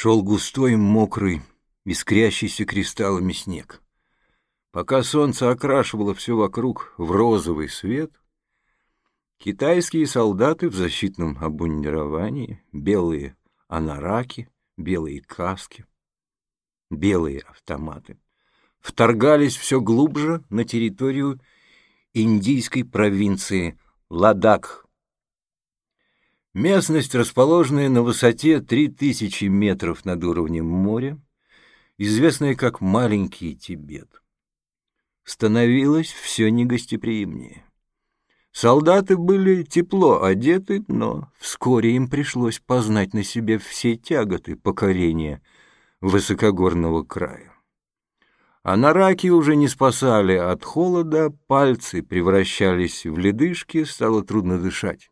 Шел густой, мокрый, искрящийся кристаллами снег. Пока солнце окрашивало все вокруг в розовый свет, китайские солдаты в защитном обмундировании, белые анараки, белые каски, белые автоматы, вторгались все глубже на территорию индийской провинции Ладак. Местность, расположенная на высоте 3000 метров над уровнем моря, известная как Маленький Тибет, становилась все негостеприимнее. Солдаты были тепло одеты, но вскоре им пришлось познать на себе все тяготы покорения высокогорного края. А на раки уже не спасали от холода, пальцы превращались в ледышки, стало трудно дышать.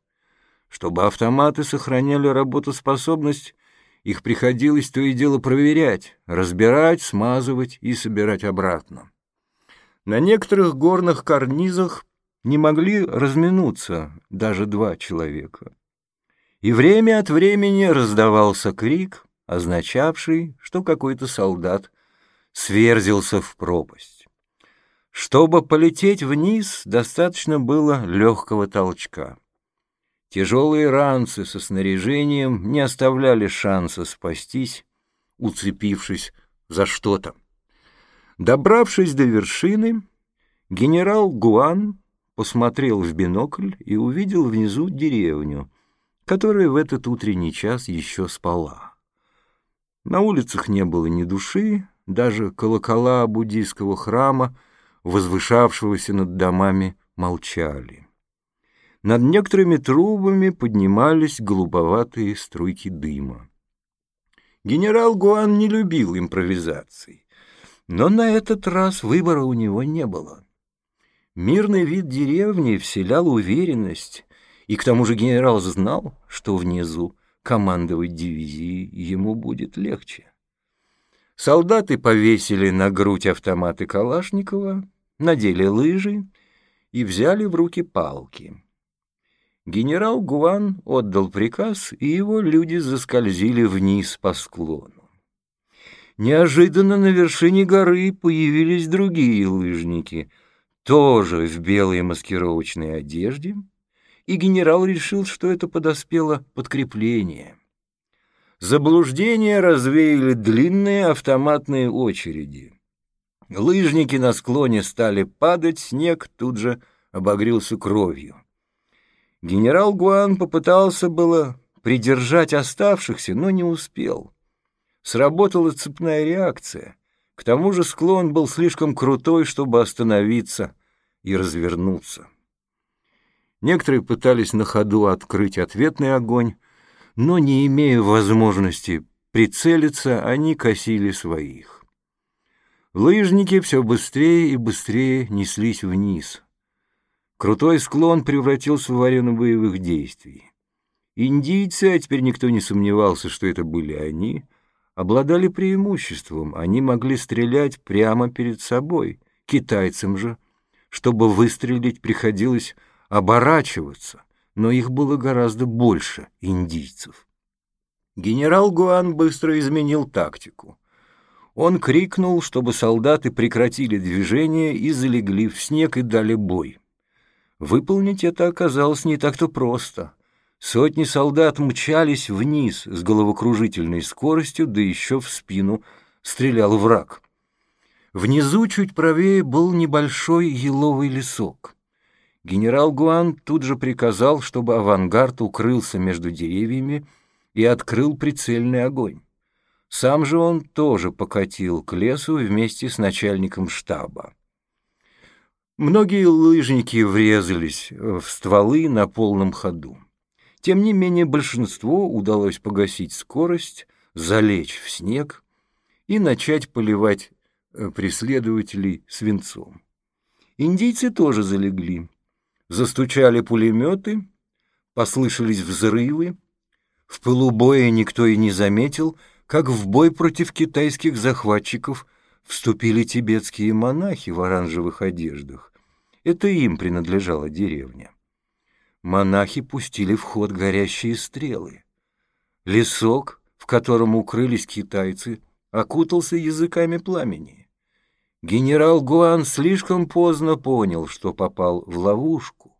Чтобы автоматы сохраняли работоспособность, их приходилось то и дело проверять, разбирать, смазывать и собирать обратно. На некоторых горных карнизах не могли разминуться даже два человека. И время от времени раздавался крик, означавший, что какой-то солдат сверзился в пропасть. Чтобы полететь вниз, достаточно было легкого толчка. Тяжелые ранцы со снаряжением не оставляли шанса спастись, уцепившись за что-то. Добравшись до вершины, генерал Гуан посмотрел в бинокль и увидел внизу деревню, которая в этот утренний час еще спала. На улицах не было ни души, даже колокола буддийского храма, возвышавшегося над домами, молчали. Над некоторыми трубами поднимались голубоватые струйки дыма. Генерал Гуан не любил импровизаций, но на этот раз выбора у него не было. Мирный вид деревни вселял уверенность, и к тому же генерал знал, что внизу командовать дивизией ему будет легче. Солдаты повесили на грудь автоматы Калашникова, надели лыжи и взяли в руки палки. Генерал Гуан отдал приказ, и его люди заскользили вниз по склону. Неожиданно на вершине горы появились другие лыжники — тоже в белой маскировочной одежде, и генерал решил, что это подоспело подкрепление. Заблуждения развеяли длинные автоматные очереди. Лыжники на склоне стали падать, снег тут же обогрелся кровью. Генерал Гуан попытался было придержать оставшихся, но не успел. Сработала цепная реакция — к тому же склон был слишком крутой, чтобы остановиться и развернуться. Некоторые пытались на ходу открыть ответный огонь, но, не имея возможности прицелиться, они косили своих. Лыжники все быстрее и быстрее неслись вниз. Крутой склон превратился в арену боевых действий. Индийцы, а теперь никто не сомневался, что это были они — обладали преимуществом, они могли стрелять прямо перед собой. Китайцам же, чтобы выстрелить, приходилось оборачиваться, но их было гораздо больше индийцев. Генерал Гуан быстро изменил тактику. Он крикнул, чтобы солдаты прекратили движение и залегли в снег и дали бой. Выполнить это оказалось не так-то просто — Сотни солдат мчались вниз с головокружительной скоростью, да еще в спину стрелял враг. Внизу, чуть правее, был небольшой еловый лесок. Генерал Гуан тут же приказал, чтобы авангард укрылся между деревьями и открыл прицельный огонь. Сам же он тоже покатил к лесу вместе с начальником штаба. Многие лыжники врезались в стволы на полном ходу. Тем не менее большинству удалось погасить скорость, залечь в снег и начать поливать э, преследователей свинцом. Индийцы тоже залегли. Застучали пулеметы, послышались взрывы. В пылу никто и не заметил, как в бой против китайских захватчиков вступили тибетские монахи в оранжевых одеждах. Это им принадлежала деревня монахи пустили в ход горящие стрелы. Лесок в котором укрылись китайцы, окутался языками пламени. Генерал Гуан слишком поздно понял, что попал в ловушку.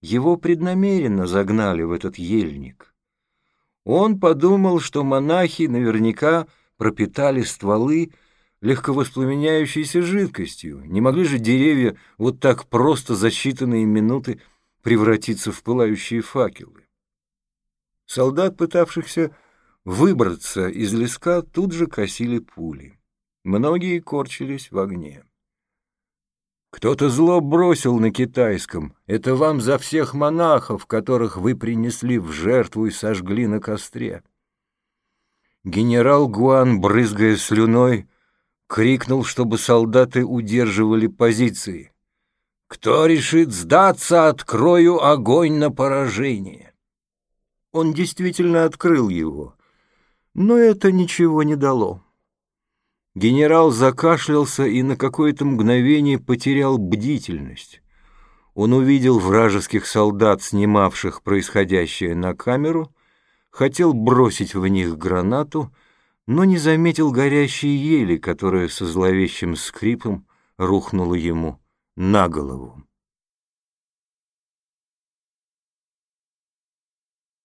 Его преднамеренно загнали в этот ельник. Он подумал, что монахи наверняка пропитали стволы легковоспламеняющейся жидкостью. Не могли же деревья вот так просто за считанные минуты превратиться в пылающие факелы. Солдат, пытавшихся выбраться из леска, тут же косили пули. Многие корчились в огне. Кто-то зло бросил на китайском. Это вам за всех монахов, которых вы принесли в жертву и сожгли на костре. Генерал Гуан, брызгая слюной, крикнул, чтобы солдаты удерживали позиции. «Кто решит сдаться, открою огонь на поражение!» Он действительно открыл его, но это ничего не дало. Генерал закашлялся и на какое-то мгновение потерял бдительность. Он увидел вражеских солдат, снимавших происходящее на камеру, хотел бросить в них гранату, но не заметил горящей ели, которая со зловещим скрипом рухнула ему на голову.